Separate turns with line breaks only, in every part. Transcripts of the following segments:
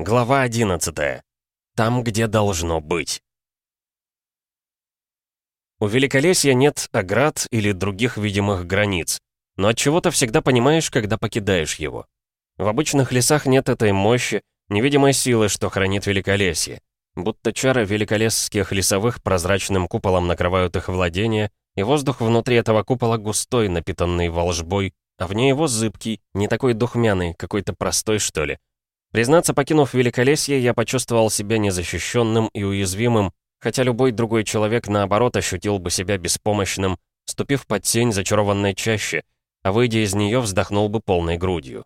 Глава 11. Там, где должно быть. У Великолесья нет оград или других видимых границ, но от чего то всегда понимаешь, когда покидаешь его. В обычных лесах нет этой мощи, невидимой силы, что хранит Великолесье. Будто чары великолесских лесовых прозрачным куполом накрывают их владения, и воздух внутри этого купола густой, напитанный волжбой, а вне его зыбкий, не такой духмяный, какой-то простой, что ли. Признаться, покинув Великолесье, я почувствовал себя незащищенным и уязвимым, хотя любой другой человек, наоборот, ощутил бы себя беспомощным, ступив под тень зачарованной чаще, а выйдя из нее, вздохнул бы полной грудью.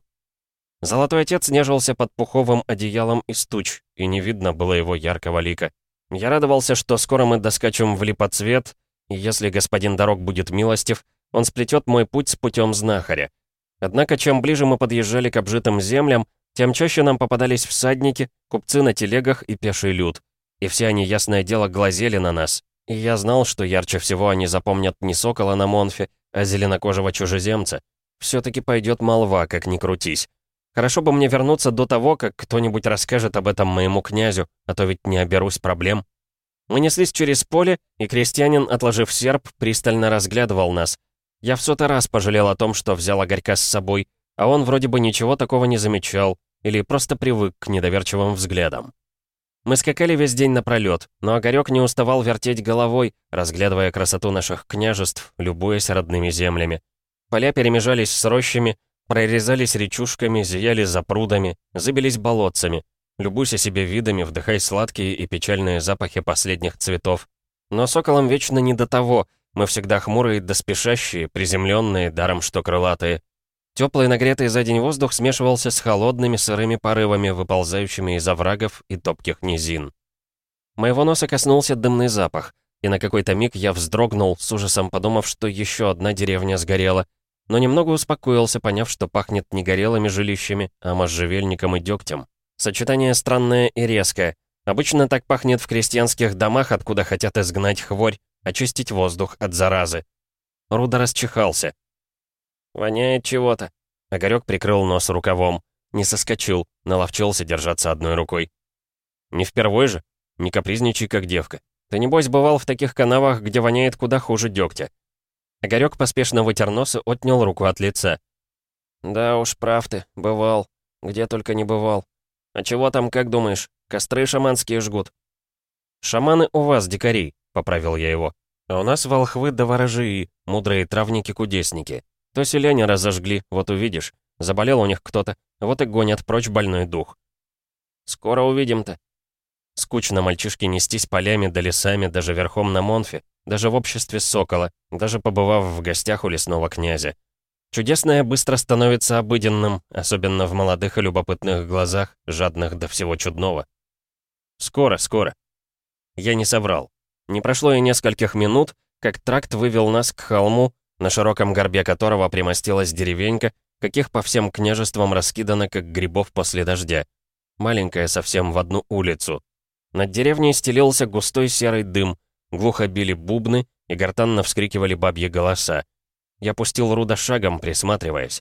Золотой отец нежился под пуховым одеялом из туч, и не видно было его яркого лика. Я радовался, что скоро мы доскачем в липоцвет, и если господин дорог будет милостив, он сплетет мой путь с путем знахаря. Однако, чем ближе мы подъезжали к обжитым землям, тем чаще нам попадались всадники, купцы на телегах и пеший люд. И все они, ясное дело, глазели на нас. И я знал, что ярче всего они запомнят не сокола на Монфе, а зеленокожего чужеземца. Все-таки пойдет молва, как ни крутись. Хорошо бы мне вернуться до того, как кто-нибудь расскажет об этом моему князю, а то ведь не оберусь проблем. Мы неслись через поле, и крестьянин, отложив серп, пристально разглядывал нас. Я в сотый раз пожалел о том, что взял Огорька с собой, а он вроде бы ничего такого не замечал или просто привык к недоверчивым взглядам. Мы скакали весь день напролёт, но Огарёк не уставал вертеть головой, разглядывая красоту наших княжеств, любуясь родными землями. Поля перемежались с рощами, прорезались речушками, зияли за прудами, забились болотцами. Любуйся себе видами, вдыхай сладкие и печальные запахи последних цветов. Но соколам вечно не до того, мы всегда хмурые да спешащие, приземленные, даром что крылатые. Теплый нагретый за день воздух смешивался с холодными сырыми порывами, выползающими из оврагов и топких низин. Моего носа коснулся дымный запах, и на какой-то миг я вздрогнул, с ужасом подумав, что еще одна деревня сгорела, но немного успокоился, поняв, что пахнет не горелыми жилищами, а можжевельником и дегтем. Сочетание странное и резкое. Обычно так пахнет в крестьянских домах, откуда хотят изгнать хворь, очистить воздух от заразы. Руда расчихался. «Воняет чего-то». Огарёк прикрыл нос рукавом. Не соскочил, наловчился держаться одной рукой. «Не впервой же? Не капризничай, как девка. Ты, небось, бывал в таких канавах, где воняет куда хуже дегтя». Огарёк поспешно вытер нос и отнял руку от лица. «Да уж, прав ты, бывал. Где только не бывал. А чего там, как думаешь, костры шаманские жгут?» «Шаманы у вас, дикарей», — поправил я его. «А у нас волхвы да ворожии, мудрые травники-кудесники. То селяне разожгли, вот увидишь. Заболел у них кто-то, вот и гонят прочь больной дух. Скоро увидим-то. Скучно мальчишки нестись полями да лесами, даже верхом на Монфе, даже в обществе сокола, даже побывав в гостях у лесного князя. Чудесное быстро становится обыденным, особенно в молодых и любопытных глазах, жадных до всего чудного. Скоро, скоро. Я не соврал. Не прошло и нескольких минут, как тракт вывел нас к холму, на широком горбе которого примостилась деревенька, каких по всем княжествам раскидано, как грибов после дождя. Маленькая совсем в одну улицу. Над деревней стелился густой серый дым, глухо били бубны и гортанно вскрикивали бабьи голоса. Я пустил Руда шагом, присматриваясь.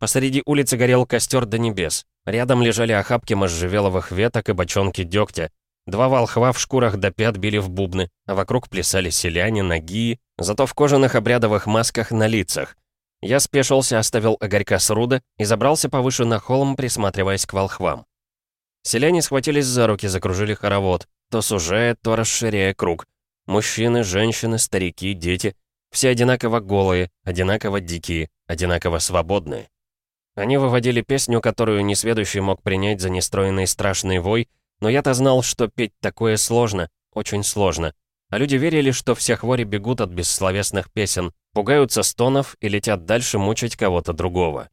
Посреди улицы горел костер до небес. Рядом лежали охапки можжевеловых веток и бочонки дегтя, Два волхва в шкурах до пят били в бубны, а вокруг плясали селяне, ноги, зато в кожаных обрядовых масках на лицах. Я спешился, оставил огорька с руда и забрался повыше на холм, присматриваясь к волхвам. Селяне схватились за руки, закружили хоровод, то сужая, то расширяя круг. Мужчины, женщины, старики, дети — все одинаково голые, одинаково дикие, одинаково свободные. Они выводили песню, которую несведущий мог принять за нестроенный страшный вой — но я-то знал, что петь такое сложно, очень сложно. А люди верили, что все хвори бегут от бессловесных песен, пугаются стонов и летят дальше мучить кого-то другого.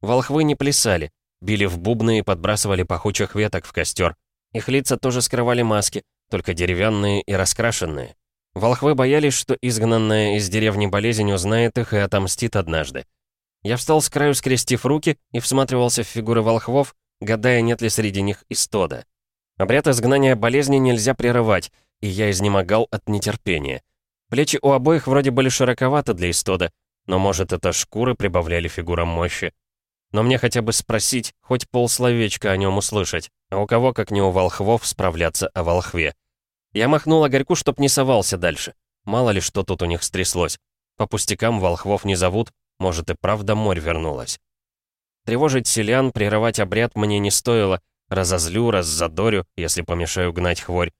Волхвы не плясали, били в бубны и подбрасывали пахучих веток в костер. Их лица тоже скрывали маски, только деревянные и раскрашенные. Волхвы боялись, что изгнанная из деревни болезнь узнает их и отомстит однажды. Я встал с краю, скрестив руки, и всматривался в фигуры волхвов, гадая, нет ли среди них истода. Обряд изгнания болезни нельзя прерывать, и я изнемогал от нетерпения. Плечи у обоих вроде были широковаты для истода, но, может, это шкуры прибавляли фигурам мощи. Но мне хотя бы спросить, хоть полсловечка о нем услышать. А у кого, как не у волхвов, справляться о волхве. Я махнул Огарьку, чтоб не совался дальше. Мало ли что тут у них стряслось. По пустякам волхвов не зовут, может и правда морь вернулась. Тревожить селян, прерывать обряд мне не стоило. Разозлю, раззадорю, если помешаю гнать хворь.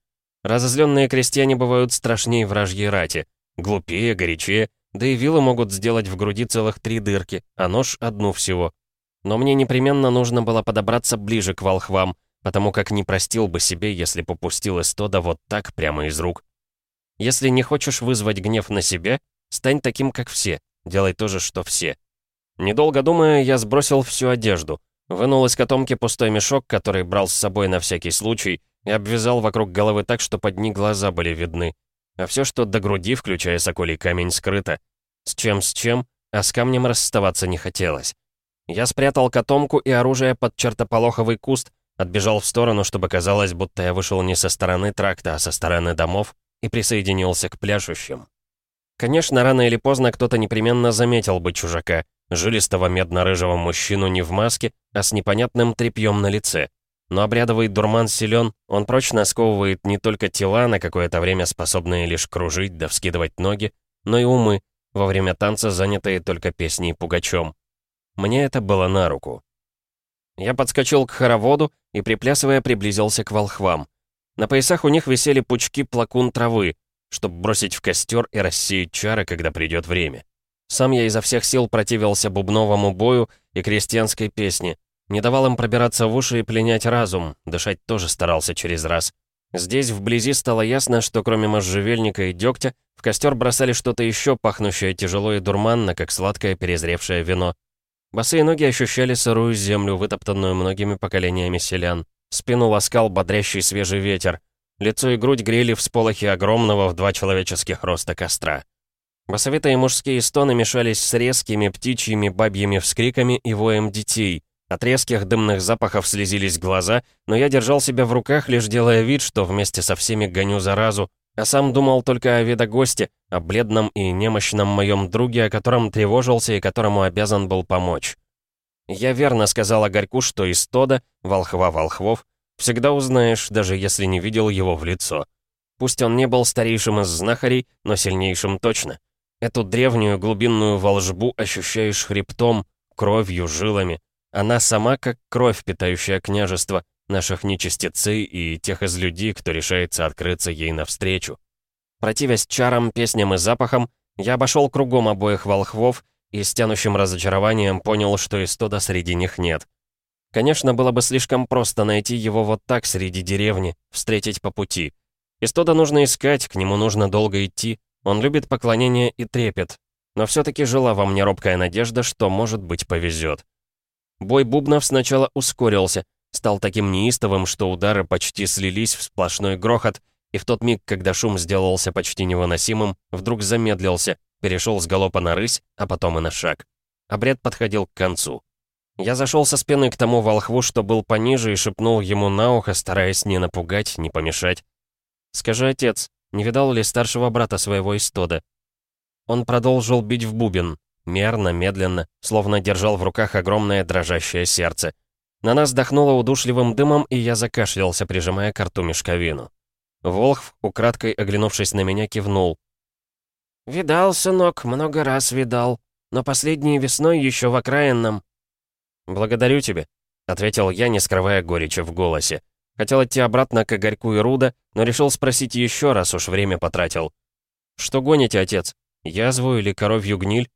Разозленные крестьяне бывают страшнее вражьей рати. Глупее, горячее, да и вилы могут сделать в груди целых три дырки, а нож — одну всего. Но мне непременно нужно было подобраться ближе к волхвам, потому как не простил бы себе, если попустил Эстода вот так, прямо из рук. Если не хочешь вызвать гнев на себя, стань таким, как все, делай то же, что все. Недолго думая, я сбросил всю одежду, вынул из котомки пустой мешок, который брал с собой на всякий случай, и обвязал вокруг головы так, что под ней глаза были видны. А все, что до груди, включая соколий камень, скрыто. С чем с чем, а с камнем расставаться не хотелось. Я спрятал котомку и оружие под чертополоховый куст, Отбежал в сторону, чтобы казалось, будто я вышел не со стороны тракта, а со стороны домов, и присоединился к пляшущим. Конечно, рано или поздно кто-то непременно заметил бы чужака, жилистого медно-рыжего мужчину не в маске, а с непонятным тряпьем на лице. Но обрядовый дурман силен, он прочно сковывает не только тела, на какое-то время способные лишь кружить да вскидывать ноги, но и умы, во время танца занятые только песней пугачом. Мне это было на руку. Я подскочил к хороводу и, приплясывая, приблизился к волхвам. На поясах у них висели пучки плакун травы, чтобы бросить в костер и рассеять чары, когда придет время. Сам я изо всех сил противился бубновому бою и крестьянской песне. Не давал им пробираться в уши и пленять разум, дышать тоже старался через раз. Здесь вблизи стало ясно, что кроме можжевельника и дегтя, в костер бросали что-то еще пахнущее тяжело и дурманно, как сладкое перезревшее вино. Босые ноги ощущали сырую землю, вытоптанную многими поколениями селян. Спину ласкал бодрящий свежий ветер. Лицо и грудь грели всполохи огромного в два человеческих роста костра. Басовитые мужские стоны мешались с резкими птичьими бабьими вскриками и воем детей. От резких дымных запахов слезились глаза, но я держал себя в руках, лишь делая вид, что вместе со всеми гоню заразу, а сам думал только о видогосте, о бледном и немощном моем друге, о котором тревожился и которому обязан был помочь. Я верно сказал Огарьку, что из Тода, волхва волхвов, всегда узнаешь, даже если не видел его в лицо. Пусть он не был старейшим из знахарей, но сильнейшим точно. Эту древнюю глубинную волжбу ощущаешь хребтом, кровью, жилами. Она сама как кровь, питающая княжество, наших нечистецей и тех из людей, кто решается открыться ей навстречу. Противясь чарам, песням и запахам, я обошел кругом обоих волхвов и с тянущим разочарованием понял, что Истода среди них нет. Конечно, было бы слишком просто найти его вот так среди деревни, встретить по пути. Истода нужно искать, к нему нужно долго идти, он любит поклонение и трепет. Но все-таки жила во мне робкая надежда, что, может быть, повезет. Бой бубнов сначала ускорился, стал таким неистовым, что удары почти слились в сплошной грохот, и в тот миг, когда шум сделался почти невыносимым, вдруг замедлился, перешел с галопа на рысь, а потом и на шаг. Обряд подходил к концу. Я зашел со спины к тому волхву, что был пониже, и шепнул ему на ухо, стараясь не напугать, не помешать. «Скажи, отец, не видал ли старшего брата своего Истода?» Он продолжил бить в бубен, мерно, медленно, словно держал в руках огромное дрожащее сердце. На нас дохнуло удушливым дымом, и я закашлялся, прижимая к рту мешковину. Волхв, украдкой оглянувшись на меня, кивнул. «Видал, сынок, много раз видал, но последней весной еще в окраинном». «Благодарю тебя», — ответил я, не скрывая горечи в голосе. Хотел идти обратно к Игорьку и Руда, но решил спросить еще раз, уж время потратил. «Что гоните, отец? Язву или коровью гниль?»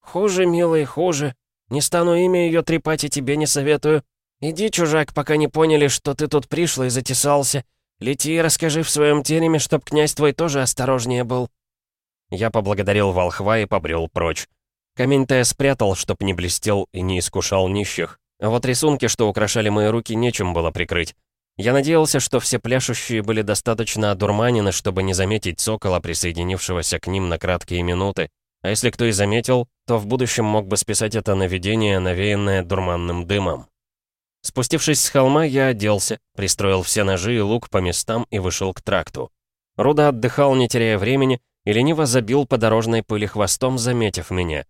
«Хуже, милый, хуже. Не стану имя ее трепать и тебе не советую. Иди, чужак, пока не поняли, что ты тут пришла и затесался. Лети и расскажи в своем тереме, чтоб князь твой тоже осторожнее был». Я поблагодарил волхва и побрел прочь. Камень-то я спрятал, чтоб не блестел и не искушал нищих. А вот рисунки, что украшали мои руки, нечем было прикрыть. Я надеялся, что все пляшущие были достаточно одурманены, чтобы не заметить сокола, присоединившегося к ним на краткие минуты, а если кто и заметил, то в будущем мог бы списать это на видение, навеянное дурманным дымом. Спустившись с холма, я оделся, пристроил все ножи и лук по местам и вышел к тракту. Руда отдыхал, не теряя времени, и лениво забил по дорожной пыли хвостом, заметив меня.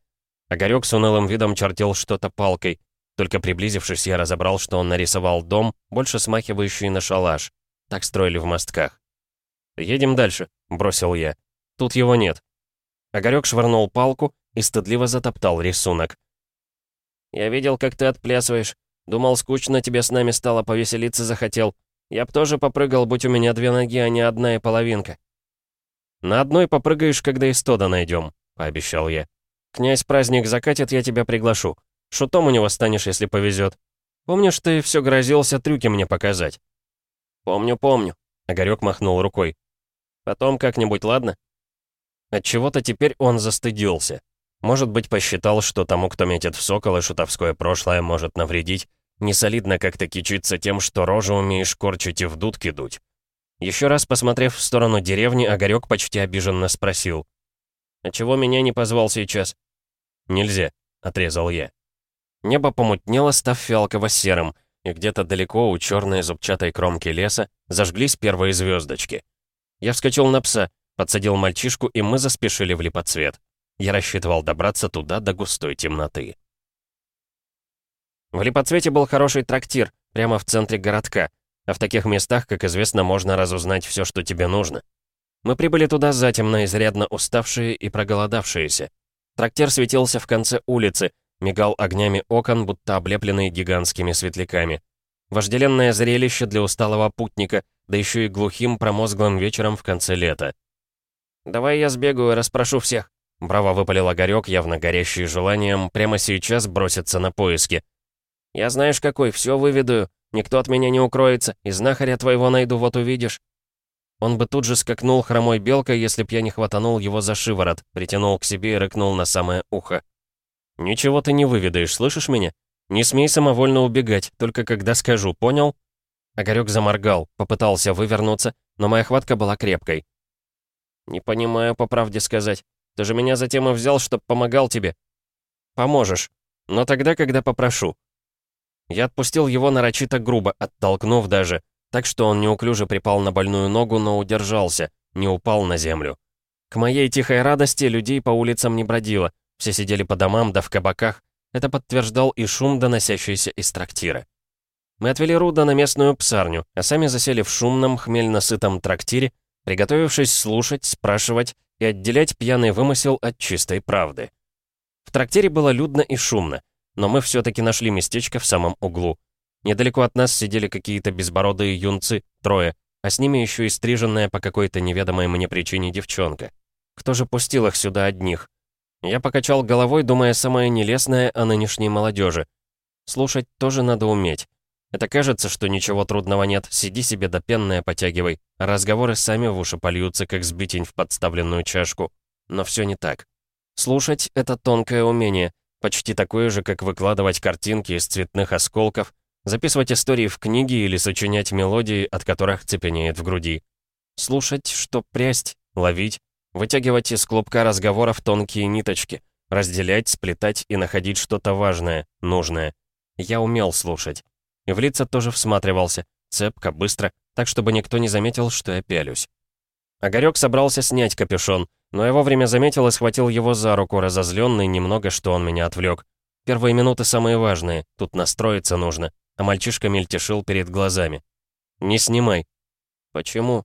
Огарёк с унылым видом чертил что-то палкой. Только приблизившись, я разобрал, что он нарисовал дом, больше смахивающий на шалаш. Так строили в мостках. «Едем дальше», — бросил я. «Тут его нет». Огарёк швырнул палку и стыдливо затоптал рисунок. «Я видел, как ты отплясываешь. Думал, скучно тебе с нами стало, повеселиться захотел. Я б тоже попрыгал, будь у меня две ноги, а не одна и половинка». «На одной попрыгаешь, когда истода найдем», — пообещал я. «Князь праздник закатит, я тебя приглашу. Шутом у него станешь, если повезет. Помнишь, ты все грозился трюки мне показать?» «Помню, помню», — Огарёк махнул рукой. «Потом как-нибудь, ладно?» Отчего-то теперь он застыдился. Может быть, посчитал, что тому, кто метит в сокол и шутовское прошлое, может навредить. Несолидно как-то кичиться тем, что рожу умеешь корчить и в дудки дуть. Еще раз посмотрев в сторону деревни, Огарёк почти обиженно спросил. «А чего меня не позвал сейчас?» «Нельзя», — отрезал я. Небо помутнело, став фиалково-серым, и где-то далеко у черной зубчатой кромки леса зажглись первые звездочки. Я вскочил на пса, подсадил мальчишку, и мы заспешили в липоцвет. Я рассчитывал добраться туда до густой темноты. В липоцвете был хороший трактир, прямо в центре городка, а в таких местах, как известно, можно разузнать все, что тебе нужно. Мы прибыли туда затемно, изрядно уставшие и проголодавшиеся. Трактир светился в конце улицы, мигал огнями окон, будто облепленный гигантскими светляками. Вожделенное зрелище для усталого путника, да еще и глухим промозглым вечером в конце лета. «Давай я сбегаю и расспрошу всех», — браво выпалил Огарёк, явно горящий желанием прямо сейчас броситься на поиски. «Я знаешь какой, все выведу, никто от меня не укроется, и знахаря твоего найду, вот увидишь». Он бы тут же скакнул хромой белкой, если б я не хватанул его за шиворот, притянул к себе и рыкнул на самое ухо. «Ничего ты не выведаешь, слышишь меня? Не смей самовольно убегать, только когда скажу, понял?» Огарёк заморгал, попытался вывернуться, но моя хватка была крепкой. «Не понимаю, по правде сказать. Ты же меня затем и взял, чтоб помогал тебе». «Поможешь. Но тогда, когда попрошу». Я отпустил его нарочито грубо, оттолкнув даже, так что он неуклюже припал на больную ногу, но удержался, не упал на землю. К моей тихой радости людей по улицам не бродило, все сидели по домам да в кабаках. Это подтверждал и шум, доносящийся из трактира. Мы отвели Руда на местную псарню, а сами засели в шумном, хмельно-сытом трактире, приготовившись слушать, спрашивать и отделять пьяный вымысел от чистой правды. В трактире было людно и шумно, но мы все-таки нашли местечко в самом углу. Недалеко от нас сидели какие-то безбородые юнцы, трое, а с ними еще и стриженная по какой-то неведомой мне причине девчонка. Кто же пустил их сюда одних? Я покачал головой, думая самое нелестное о нынешней молодежи. Слушать тоже надо уметь. Это кажется, что ничего трудного нет, сиди себе до пенное потягивай, разговоры сами в уши польются, как сбитень в подставленную чашку. Но все не так. Слушать — это тонкое умение, почти такое же, как выкладывать картинки из цветных осколков, записывать истории в книги или сочинять мелодии, от которых цепенеет в груди. Слушать, что прясть, ловить, Вытягивать из клубка разговоров тонкие ниточки, разделять, сплетать и находить что-то важное, нужное. Я умел слушать. И в лица тоже всматривался, цепко, быстро, так, чтобы никто не заметил, что я пялюсь. Огарёк собрался снять капюшон, но я вовремя заметил и схватил его за руку, разозленный немного, что он меня отвлек. Первые минуты самые важные, тут настроиться нужно, а мальчишка мельтешил перед глазами. «Не снимай». «Почему?»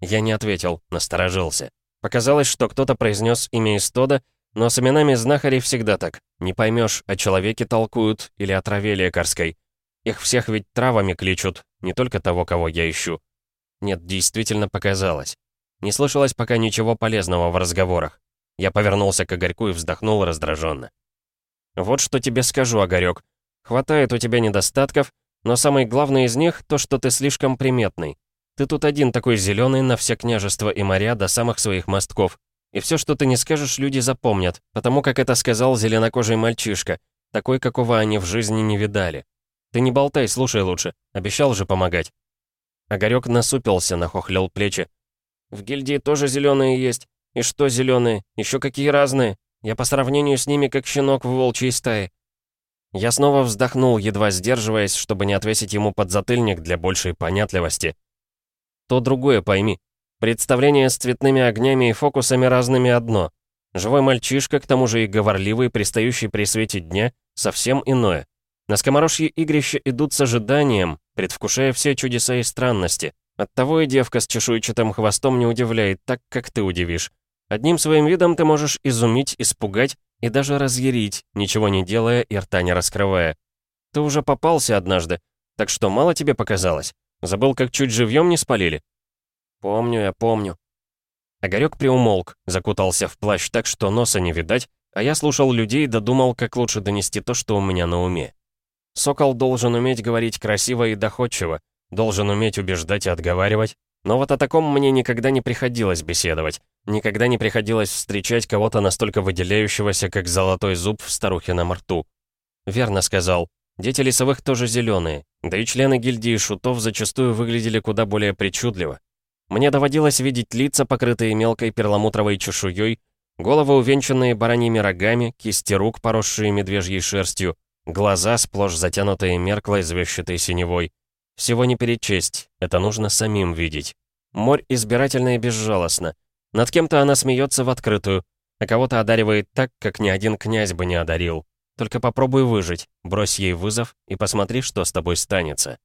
Я не ответил, насторожился. Показалось, что кто-то произнес имя Истода, но с именами знахарей всегда так. Не поймешь, о человеке толкуют или о траве лекарской. Их всех ведь травами кличут, не только того, кого я ищу. Нет, действительно показалось. Не слышалось пока ничего полезного в разговорах. Я повернулся к Огарьку и вздохнул раздраженно. «Вот что тебе скажу, Огарёк. Хватает у тебя недостатков, но самый главный из них — то, что ты слишком приметный. Ты тут один такой зеленый на все княжества и моря до самых своих мостков. И все, что ты не скажешь, люди запомнят, потому как это сказал зеленокожий мальчишка, такой, какого они в жизни не видали. Ты не болтай, слушай лучше. Обещал же помогать. Огарёк насупился, нахохлил плечи. В гильдии тоже зеленые есть. И что зеленые? Еще какие разные? Я по сравнению с ними как щенок в волчьей стае. Я снова вздохнул, едва сдерживаясь, чтобы не отвесить ему подзатыльник для большей понятливости. То другое пойми. Представление с цветными огнями и фокусами разными одно. Живой мальчишка, к тому же и говорливый, пристающий при свете дня, совсем иное. На скоморожье игрище идут с ожиданием, предвкушая все чудеса и странности. Оттого и девка с чешуйчатым хвостом не удивляет так, как ты удивишь. Одним своим видом ты можешь изумить, испугать и даже разъярить, ничего не делая и рта не раскрывая. Ты уже попался однажды, так что мало тебе показалось? Забыл, как чуть живьем не спалили? Помню я, помню. Огарёк приумолк, закутался в плащ так, что носа не видать, а я слушал людей и додумал, как лучше донести то, что у меня на уме. Сокол должен уметь говорить красиво и доходчиво, должен уметь убеждать и отговаривать, но вот о таком мне никогда не приходилось беседовать, никогда не приходилось встречать кого-то настолько выделяющегося, как золотой зуб в на рту. Верно сказал, дети лесовых тоже зеленые, да и члены гильдии шутов зачастую выглядели куда более причудливо. Мне доводилось видеть лица, покрытые мелкой перламутровой чешуей, головы, увенчанные бараньими рогами, кисти рук, поросшие медвежьей шерстью, глаза, сплошь затянутые мерклой, звездчатой синевой. Всего не перечесть, это нужно самим видеть. Морь избирательно и безжалостно. Над кем-то она смеется в открытую, а кого-то одаривает так, как ни один князь бы не одарил. Только попробуй выжить, брось ей вызов и посмотри, что с тобой станется.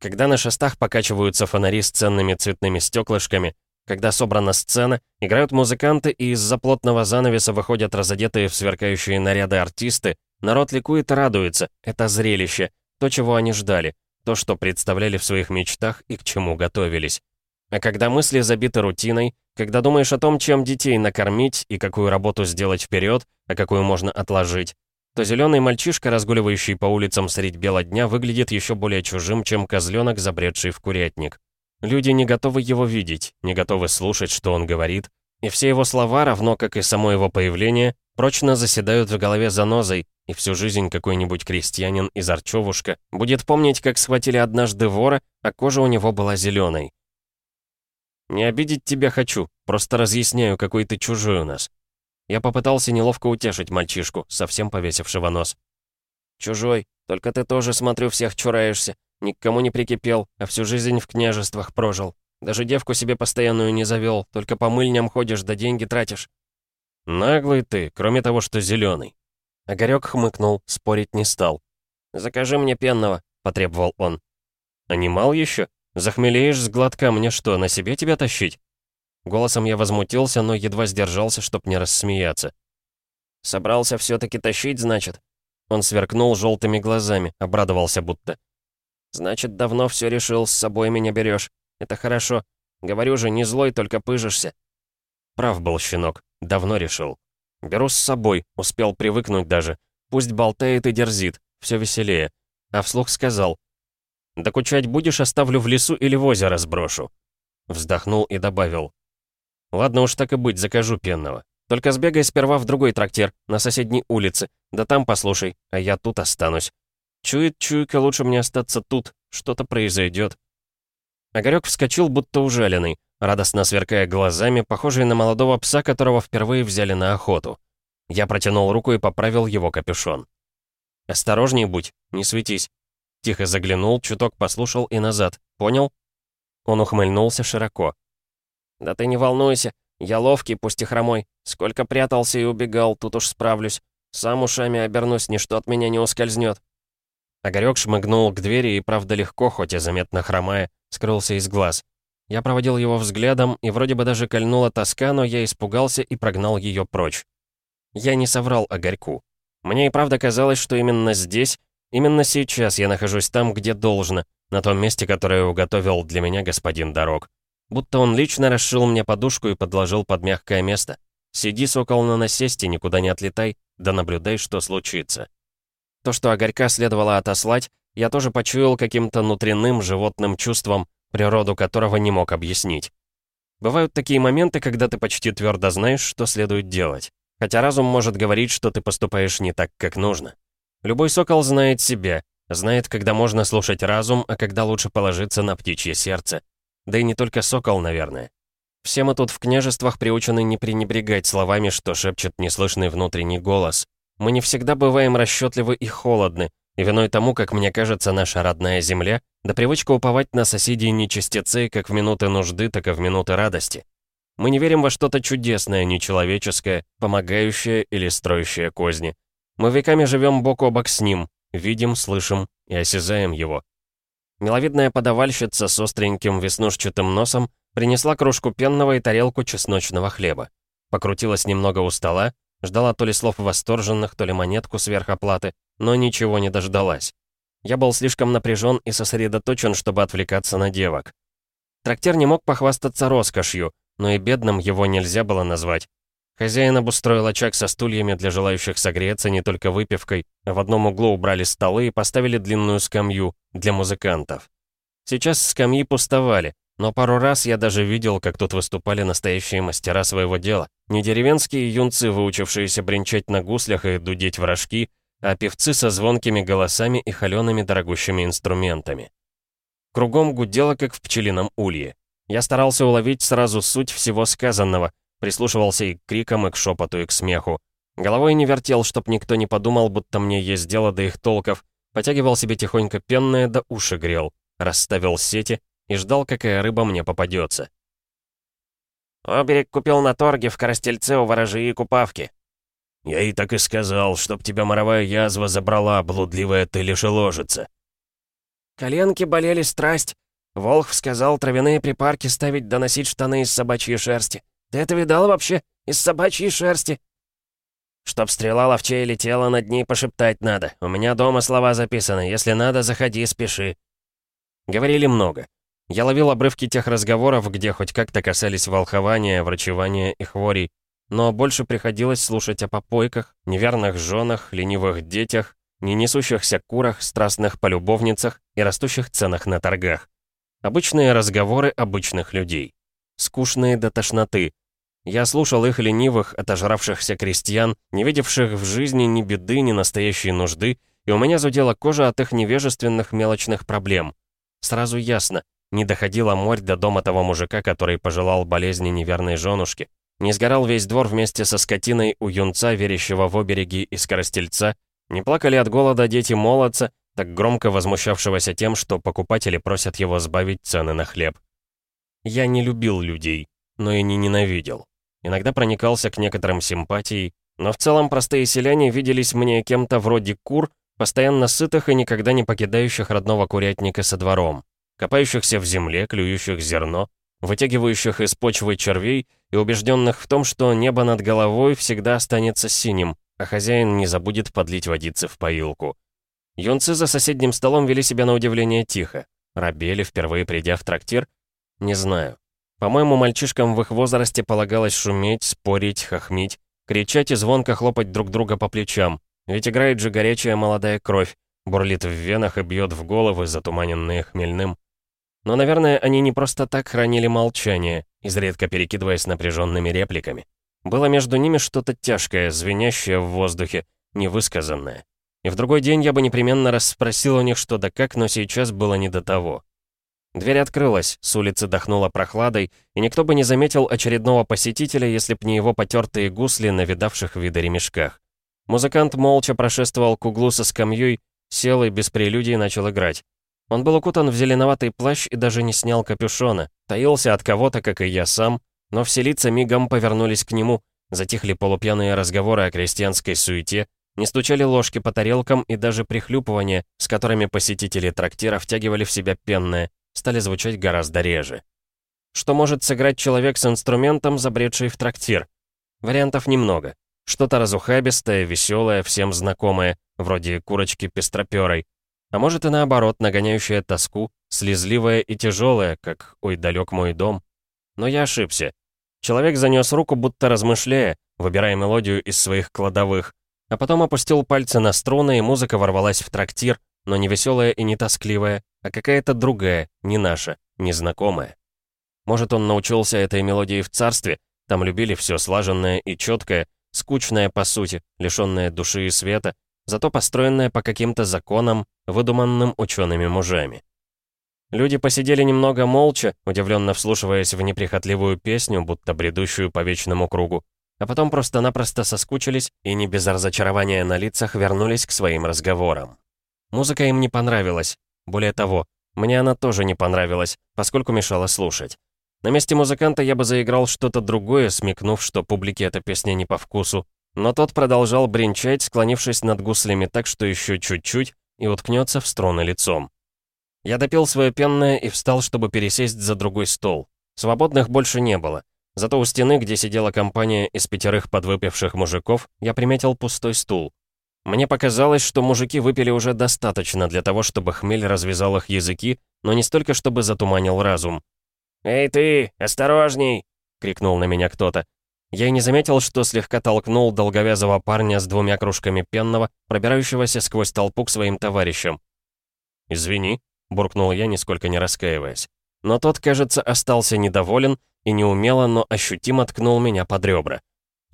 Когда на шестах покачиваются фонари с ценными цветными стеклышками, когда собрана сцена, играют музыканты и из-за плотного занавеса выходят разодетые в сверкающие наряды артисты, народ ликует и радуется. Это зрелище, то, чего они ждали, то, что представляли в своих мечтах и к чему готовились. А когда мысли забиты рутиной, когда думаешь о том, чем детей накормить и какую работу сделать вперед, а какую можно отложить, то зеленый мальчишка, разгуливающий по улицам средь бела дня, выглядит еще более чужим, чем козленок, забредший в курятник. Люди не готовы его видеть, не готовы слушать, что он говорит, и все его слова, равно как и само его появление, прочно заседают в голове занозой, и всю жизнь какой-нибудь крестьянин из Арчевушка будет помнить, как схватили однажды вора, а кожа у него была зеленой. «Не обидеть тебя хочу, просто разъясняю, какой ты чужой у нас. Я попытался неловко утешить мальчишку, совсем повесившего нос. «Чужой, только ты тоже, смотрю, всех чураешься. Никому не прикипел, а всю жизнь в княжествах прожил. Даже девку себе постоянную не завел, только по мыльням ходишь да деньги тратишь». «Наглый ты, кроме того, что зеленый. Огарёк хмыкнул, спорить не стал. «Закажи мне пенного», — потребовал он. «Анимал еще? Захмелеешь с глотка, мне что, на себе тебя тащить?» Голосом я возмутился, но едва сдержался, чтоб не рассмеяться. «Собрался все таки тащить, значит?» Он сверкнул желтыми глазами, обрадовался будто. «Значит, давно все решил, с собой меня берешь. Это хорошо. Говорю же, не злой, только пыжишься». Прав был щенок, давно решил. Беру с собой, успел привыкнуть даже. Пусть болтает и дерзит, все веселее. А вслух сказал. «Докучать будешь, оставлю в лесу или в озеро сброшу». Вздохнул и добавил. Ладно уж так и быть, закажу пенного. Только сбегай сперва в другой трактир, на соседней улице. Да там послушай, а я тут останусь. Чует чуйка, лучше мне остаться тут. Что-то произойдет. Огарёк вскочил, будто ужаленный, радостно сверкая глазами, похожий на молодого пса, которого впервые взяли на охоту. Я протянул руку и поправил его капюшон. «Осторожней будь, не светись». Тихо заглянул, чуток послушал и назад. Понял? Он ухмыльнулся широко. «Да ты не волнуйся, я ловкий, пусть и хромой. Сколько прятался и убегал, тут уж справлюсь. Сам ушами обернусь, ничто от меня не ускользнет. Огарёк шмыгнул к двери и, правда, легко, хоть и заметно хромая, скрылся из глаз. Я проводил его взглядом, и вроде бы даже кольнула тоска, но я испугался и прогнал ее прочь. Я не соврал Огарьку. Мне и правда казалось, что именно здесь, именно сейчас я нахожусь там, где должно, на том месте, которое уготовил для меня господин Дорог. Будто он лично расшил мне подушку и подложил под мягкое место. Сиди, сокол, на насесте, никуда не отлетай, да наблюдай, что случится. То, что огорька следовало отослать, я тоже почуял каким-то внутренним животным чувством, природу которого не мог объяснить. Бывают такие моменты, когда ты почти твердо знаешь, что следует делать. Хотя разум может говорить, что ты поступаешь не так, как нужно. Любой сокол знает себя, знает, когда можно слушать разум, а когда лучше положиться на птичье сердце. Да и не только сокол, наверное. Все мы тут в княжествах приучены не пренебрегать словами, что шепчет неслышный внутренний голос. Мы не всегда бываем расчетливы и холодны, и виной тому, как мне кажется, наша родная земля, да привычка уповать на соседей нечистецы как в минуты нужды, так и в минуты радости. Мы не верим во что-то чудесное, нечеловеческое, помогающее или строящее козни. Мы веками живем бок о бок с ним, видим, слышим и осязаем его. Миловидная подавальщица с остреньким веснушчатым носом принесла кружку пенного и тарелку чесночного хлеба. Покрутилась немного у стола, ждала то ли слов восторженных, то ли монетку сверхоплаты, но ничего не дождалась. Я был слишком напряжен и сосредоточен, чтобы отвлекаться на девок. Трактир не мог похвастаться роскошью, но и бедным его нельзя было назвать. Хозяин обустроил очаг со стульями для желающих согреться не только выпивкой, а в одном углу убрали столы и поставили длинную скамью для музыкантов. Сейчас скамьи пустовали, но пару раз я даже видел, как тут выступали настоящие мастера своего дела. Не деревенские юнцы, выучившиеся бренчать на гуслях и дудеть в рожки, а певцы со звонкими голосами и холеными дорогущими инструментами. Кругом гудело, как в пчелином улье. Я старался уловить сразу суть всего сказанного — Прислушивался и к крикам, и к шепоту, и к смеху. Головой не вертел, чтоб никто не подумал, будто мне есть дело до их толков. Потягивал себе тихонько пенное, да уши грел. Расставил сети и ждал, какая рыба мне попадется. «Оберег купил на торге в Коростельце у и купавки».
«Я и так и сказал, чтоб тебя моровая язва забрала, блудливая ты лишеложица».
«Коленки болели страсть. Волх сказал травяные припарки ставить доносить штаны из собачьей шерсти. Ты это видал вообще? Из собачьей шерсти?» «Чтоб стрела ловчей летела, над ней пошептать надо. У меня дома слова записаны. Если надо, заходи, спеши». Говорили много. Я ловил обрывки тех разговоров, где хоть как-то касались волхования, врачевания и хворей. Но больше приходилось слушать о попойках, неверных женах, ленивых детях, не несущихся курах, страстных полюбовницах и растущих ценах на торгах. Обычные разговоры обычных людей. Скучные до тошноты, я слушал их ленивых, отожравшихся крестьян, не видевших в жизни ни беды, ни настоящей нужды, и у меня зудела кожа от их невежественных мелочных проблем. Сразу ясно, не доходила морь до дома того мужика, который пожелал болезни неверной женушки. Не сгорал весь двор вместе со скотиной у юнца, верящего в обереги и скоростельца. Не плакали от голода дети молодца, так громко возмущавшегося тем, что покупатели просят его сбавить цены на хлеб. Я не любил людей, но и не ненавидел иногда проникался к некоторым симпатией, но в целом простые селяне виделись мне кем-то вроде кур, постоянно сытых и никогда не покидающих родного курятника со двором, копающихся в земле, клюющих зерно, вытягивающих из почвы червей и убежденных в том, что небо над головой всегда останется синим, а хозяин не забудет подлить водицы в поилку. Юнцы за соседним столом вели себя на удивление тихо. Рабели, впервые придя в трактир? Не знаю. По-моему, мальчишкам в их возрасте полагалось шуметь, спорить, хохмить, кричать и звонко хлопать друг друга по плечам. Ведь играет же горячая молодая кровь, бурлит в венах и бьет в головы, затуманенные хмельным. Но, наверное, они не просто так хранили молчание, изредка перекидываясь напряженными репликами. Было между ними что-то тяжкое, звенящее в воздухе, невысказанное. И в другой день я бы непременно расспросил у них что да как, но сейчас было не до того. Дверь открылась, с улицы дохнуло прохладой, и никто бы не заметил очередного посетителя, если б не его потертые гусли на видавших виды ремешках. Музыкант молча прошествовал к углу со скамьей, сел и без прелюдий начал играть. Он был укутан в зеленоватый плащ и даже не снял капюшона, таился от кого-то, как и я сам, но все лица мигом повернулись к нему, затихли полупьяные разговоры о крестьянской суете, не стучали ложки по тарелкам и даже прихлюпывания, с которыми посетители трактира втягивали в себя пенное, стали звучать гораздо реже. Что может сыграть человек с инструментом, забредший в трактир? Вариантов немного. Что-то разухабистое, веселое, всем знакомое, вроде курочки пестроперой. А может и наоборот, нагоняющее тоску, слезливое и тяжелое, как «Ой, далек мой дом». Но я ошибся. Человек занес руку, будто размышляя, выбирая мелодию из своих кладовых, а потом опустил пальцы на струны, и музыка ворвалась в трактир, но не веселая и не тоскливая, а какая-то другая, не наша, незнакомая. Может, он научился этой мелодии в царстве, там любили все слаженное и четкое, скучное по сути, лишенное души и света, зато построенное по каким-то законам, выдуманным учеными мужами. Люди посидели немного молча, удивленно вслушиваясь в неприхотливую песню, будто бредущую по вечному кругу, а потом просто-напросто соскучились и не без разочарования на лицах вернулись к своим разговорам. Музыка им не понравилась. Более того, мне она тоже не понравилась, поскольку мешала слушать. На месте музыканта я бы заиграл что-то другое, смекнув, что публике эта песня не по вкусу. Но тот продолжал бренчать, склонившись над гуслями так, что еще чуть-чуть,
и уткнется в струны лицом. Я допил свое пенное и встал, чтобы пересесть за другой стол. Свободных больше не было. Зато у стены, где сидела компания из пятерых подвыпивших мужиков, я приметил пустой стул. Мне показалось, что мужики выпили уже достаточно для того, чтобы хмель развязал их языки, но не столько, чтобы затуманил разум.
«Эй ты, осторожней!» — крикнул на меня кто-то.
Я и не заметил, что слегка толкнул долговязого парня с двумя кружками пенного, пробирающегося сквозь толпу к своим товарищам. «Извини», — буркнул я, нисколько не раскаиваясь. Но тот, кажется, остался недоволен и неумело, но ощутимо ткнул меня под ребра.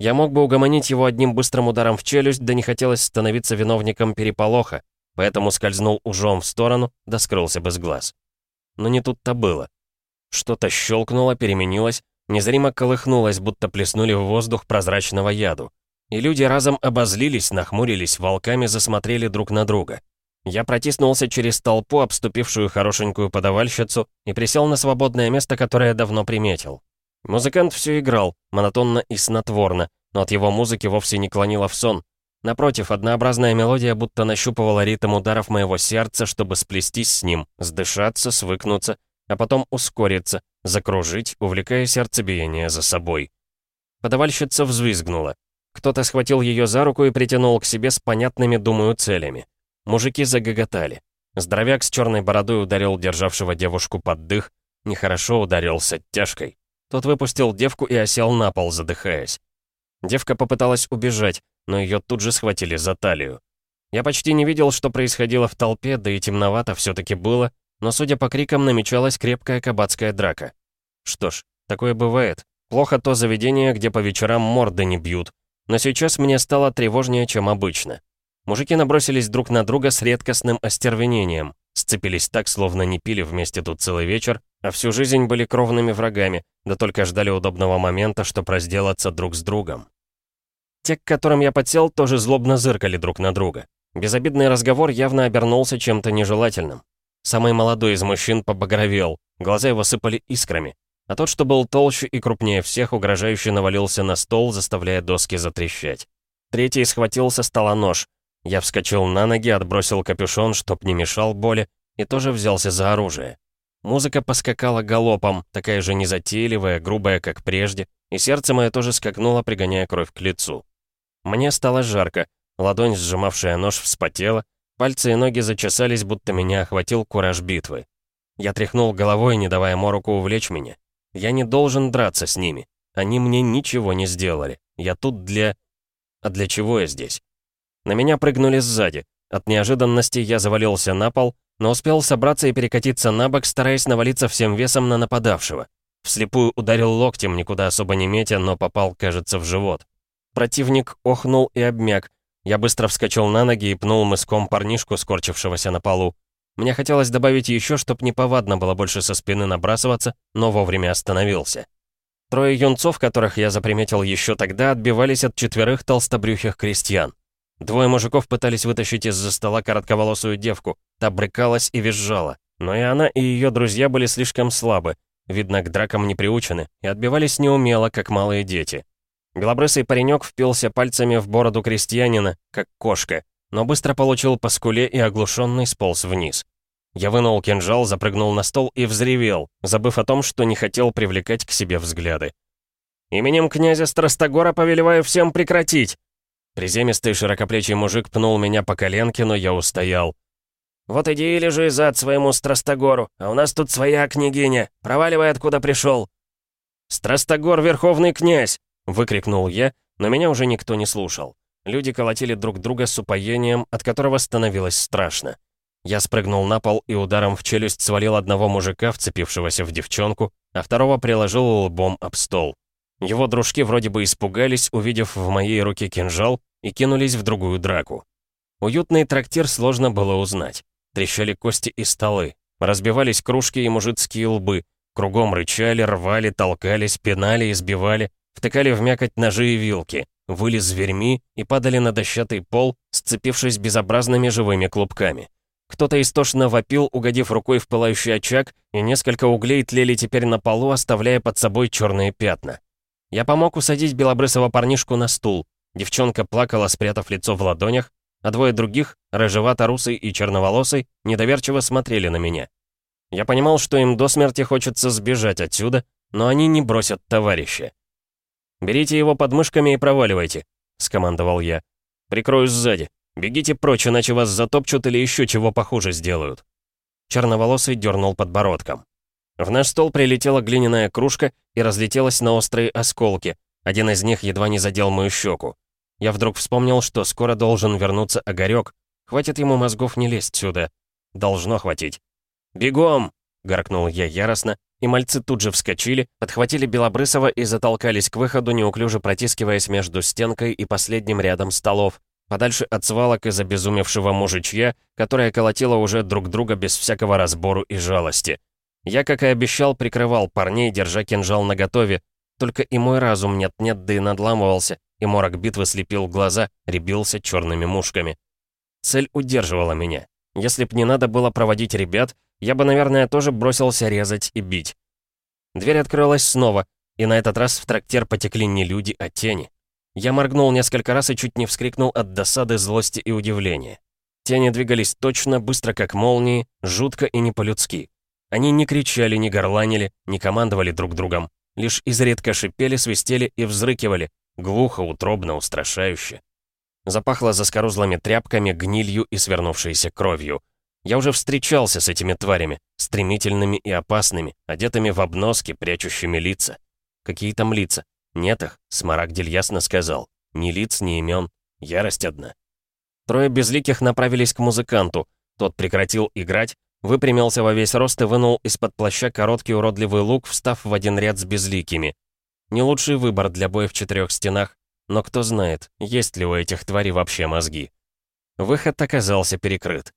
Я мог бы угомонить его одним быстрым ударом в челюсть, да не хотелось становиться виновником переполоха, поэтому скользнул ужом в сторону, да скрылся без глаз. Но не тут-то было. Что-то щелкнуло, переменилось, незримо колыхнулось, будто плеснули в воздух прозрачного яду. И люди разом обозлились, нахмурились, волками засмотрели друг на друга. Я протиснулся через толпу, обступившую хорошенькую подавальщицу, и присел на свободное место, которое давно приметил. Музыкант все играл, монотонно и снотворно, но от его музыки вовсе не клонило в сон. Напротив, однообразная мелодия будто нащупывала ритм ударов моего сердца, чтобы сплестись с ним, сдышаться, свыкнуться, а потом ускориться, закружить, увлекая сердцебиение за собой. Подавальщица взвизгнула. Кто-то схватил ее за руку и притянул к себе с понятными, думаю, целями. Мужики загоготали. Здоровяк с черной бородой ударил державшего девушку под дых, нехорошо ударился тяжкой. Тот выпустил девку и осел на пол, задыхаясь. Девка попыталась убежать, но ее тут же схватили за талию. Я почти не видел, что происходило в толпе, да и темновато все таки было, но, судя по крикам, намечалась крепкая кабацкая драка. Что ж, такое бывает. Плохо то заведение, где по вечерам морды не бьют. Но сейчас мне стало тревожнее, чем обычно. Мужики набросились друг на друга с редкостным остервенением. Сцепились так, словно не пили вместе тут целый вечер, а всю жизнь были кровными врагами, да только ждали удобного момента, чтобы разделаться друг с другом. Те, к которым я подсел, тоже злобно зыркали друг на друга. Безобидный разговор явно обернулся чем-то нежелательным. Самый молодой из мужчин побагровел, глаза его сыпали искрами, а тот, что был толще и крупнее всех, угрожающе навалился на стол, заставляя доски затрещать. Третий схватил со стола нож, я вскочил на ноги, отбросил капюшон, чтоб не мешал боли, и тоже взялся за оружие. Музыка поскакала галопом, такая же незатейливая, грубая, как прежде, и сердце мое тоже скакнуло, пригоняя кровь к лицу. Мне стало жарко, ладонь, сжимавшая нож, вспотела, пальцы и ноги зачесались, будто меня охватил кураж битвы. Я тряхнул головой, не давая Мороку увлечь меня. Я не должен драться с ними. Они мне ничего не сделали. Я тут для... А для чего я здесь? На меня прыгнули сзади. От неожиданности я завалился на пол, но успел собраться и перекатиться на бок, стараясь навалиться всем весом на нападавшего. Вслепую ударил локтем, никуда особо не метя, но попал, кажется, в живот. Противник охнул и обмяк. Я быстро вскочил на ноги и пнул мыском парнишку, скорчившегося на полу. Мне хотелось добавить еще, чтоб неповадно было больше со спины набрасываться, но вовремя остановился. Трое юнцов, которых я заприметил еще тогда, отбивались от четверых толстобрюхих крестьян. Двое мужиков пытались вытащить из-за стола коротковолосую девку. Та брыкалась и визжала. Но и она, и ее друзья были слишком слабы. Видно, к дракам не приучены, и отбивались неумело, как малые дети. Белобрысый паренек впился пальцами в бороду крестьянина, как кошка, но быстро получил по скуле и оглушенный сполз вниз. Я вынул кинжал, запрыгнул на стол и взревел, забыв о том, что не хотел привлекать к себе взгляды. «Именем князя Страстогора повелеваю всем прекратить!» Приземистый широкоплечий мужик пнул меня по коленке, но я устоял. «Вот иди и лежи зад своему Страстогору, а у нас тут своя княгиня. Проваливай, откуда пришел. «Страстогор — верховный князь!» — выкрикнул я, но меня уже никто не слушал. Люди колотили друг друга с упоением, от которого становилось страшно. Я спрыгнул на пол и ударом в челюсть свалил одного мужика, вцепившегося в девчонку, а второго приложил лбом об стол. Его дружки вроде бы испугались, увидев в моей руке кинжал, и кинулись в другую драку. Уютный трактир сложно было узнать. Трещали кости и столы, разбивались кружки и мужицкие лбы, кругом рычали, рвали, толкались, пинали, избивали, втыкали в мякоть ножи и вилки, выли зверьми и падали на дощатый пол, сцепившись безобразными живыми клубками. Кто-то истошно вопил, угодив рукой в пылающий очаг, и несколько углей тлели теперь на полу, оставляя под собой черные пятна. Я помог усадить белобрысого парнишку на стул. Девчонка плакала, спрятав лицо в ладонях, а двое других, рыжевато-русый и черноволосый, недоверчиво смотрели на меня. Я понимал, что им до смерти хочется сбежать отсюда, но они не бросят товарища. «Берите его под мышками и проваливайте», — скомандовал я. «Прикрою сзади. Бегите прочь, иначе вас затопчут или еще чего похуже сделают». Черноволосый дернул подбородком. В наш стол прилетела глиняная кружка и разлетелась на острые осколки. Один из них едва не задел мою щеку. Я вдруг вспомнил, что скоро должен вернуться Огарёк. Хватит ему мозгов не лезть сюда. Должно хватить. «Бегом!» — гаркнул я яростно, и мальцы тут же вскочили, подхватили Белобрысова и затолкались к выходу, неуклюже протискиваясь между стенкой и последним рядом столов, подальше от свалок из обезумевшего мужичья, которая колотила уже друг друга без всякого разбору и жалости. Я, как и обещал, прикрывал парней, держа кинжал наготове, только и мой разум нет-нет, да и надламывался, и морок битвы слепил глаза, ребился черными мушками. Цель удерживала меня. Если б не надо было проводить ребят, я бы, наверное, тоже бросился резать и бить. Дверь открылась снова, и на этот раз в трактир потекли не люди, а тени. Я моргнул несколько раз и чуть не вскрикнул от досады, злости и удивления. Тени двигались точно, быстро как молнии, жутко и не по-людски. Они не кричали, не горланили, не командовали друг другом. Лишь изредка шипели, свистели и взрыкивали, глухо, утробно, устрашающе. Запахло заскорузлыми тряпками, гнилью и свернувшейся кровью. Я уже встречался с этими тварями, стремительными и опасными, одетыми в обноски, прячущими лица. Какие там лица? Нет их, Смарагдель ясно сказал. Ни лиц, ни имен, ярость одна. Трое безликих направились к музыканту. Тот прекратил играть, выпрямился во весь рост и вынул из-под плаща короткий уродливый лук, встав в один ряд с безликими. Не лучший выбор для боя в четырех стенах, но кто знает, есть ли у этих тварей вообще мозги. Выход оказался перекрыт.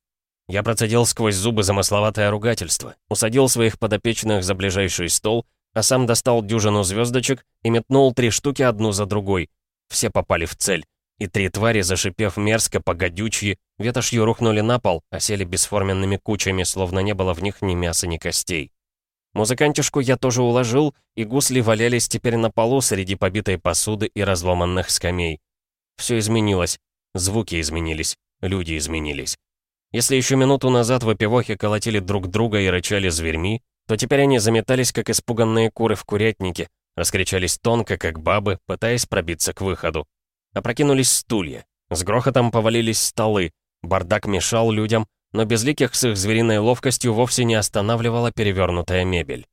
Я процедил сквозь зубы замысловатое ругательство, усадил своих подопечных за ближайший стол, а сам достал дюжину звездочек и метнул три штуки одну за другой. Все попали в цель. И три твари, зашипев мерзко, погодючьи, ветошью рухнули на пол, осели бесформенными кучами, словно не было в них ни мяса, ни костей. Музыкантишку я тоже уложил, и гусли валялись теперь на полу среди побитой посуды и разломанных скамей. Все изменилось. Звуки изменились. Люди изменились. Если еще минуту назад выпивохи колотили друг друга и рычали зверьми, то теперь они заметались, как испуганные куры в курятнике, раскричались тонко, как бабы, пытаясь пробиться к выходу. Опрокинулись стулья. С грохотом повалились столы. Бардак мешал людям, но безликих с их звериной ловкостью вовсе не останавливала перевернутая мебель.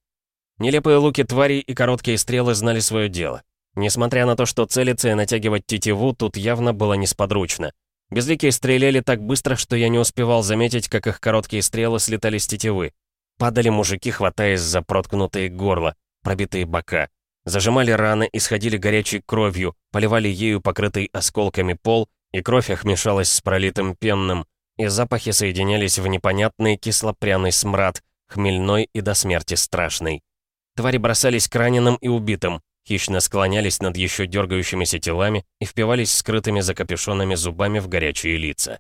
Нелепые луки тварей и короткие стрелы знали свое дело. Несмотря на то, что целиться и натягивать тетиву тут явно было несподручно. Безликие стреляли так быстро, что я не успевал заметить, как их короткие стрелы слетали с тетивы. Падали мужики, хватаясь за проткнутые горла, пробитые бока. Зажимали раны, исходили горячей кровью, поливали ею покрытый осколками пол, и кровь их мешалась с пролитым пенным, и запахи соединялись в непонятный кисло-пряный смрад, хмельной и до смерти страшный. Твари бросались к раненым и убитым, хищно склонялись над еще дергающимися телами и впивались скрытыми за капюшонами зубами в горячие лица.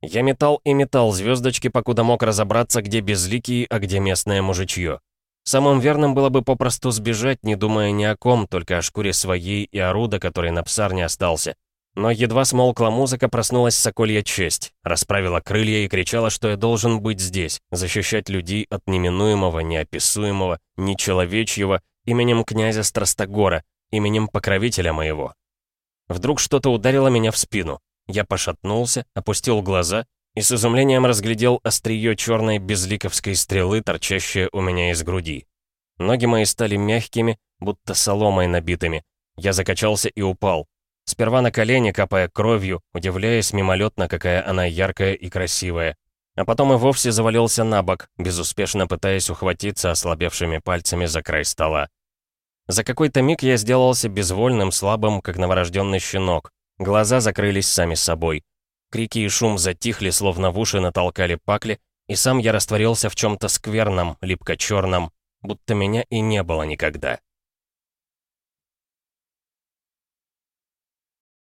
Я метал и метал звездочки, покуда мог разобраться, где безликие, а где местное мужичье. Самым верным было бы попросту сбежать, не думая ни о ком, только о шкуре своей и оруда, который на псарне остался. Но едва смолкла музыка, проснулась соколья честь, расправила крылья и кричала, что я должен быть здесь, защищать людей от неминуемого, неописуемого, нечеловечьего, именем князя Страстогора, именем покровителя моего. Вдруг что-то ударило меня в спину. Я пошатнулся, опустил глаза и с изумлением разглядел острие черной безликовской стрелы, торчащее у меня из груди. Ноги мои стали мягкими, будто соломой набитыми. Я закачался и упал. Сперва на колени, капая кровью, удивляясь мимолетно, какая она яркая и красивая. А потом и вовсе завалился на бок, безуспешно пытаясь ухватиться ослабевшими пальцами за край стола. За какой-то миг я сделался безвольным, слабым, как новорожденный щенок. Глаза закрылись сами собой. Крики и шум затихли, словно в уши натолкали пакли, и сам я растворился в чем-то скверном, липко-черном, будто меня и не было никогда.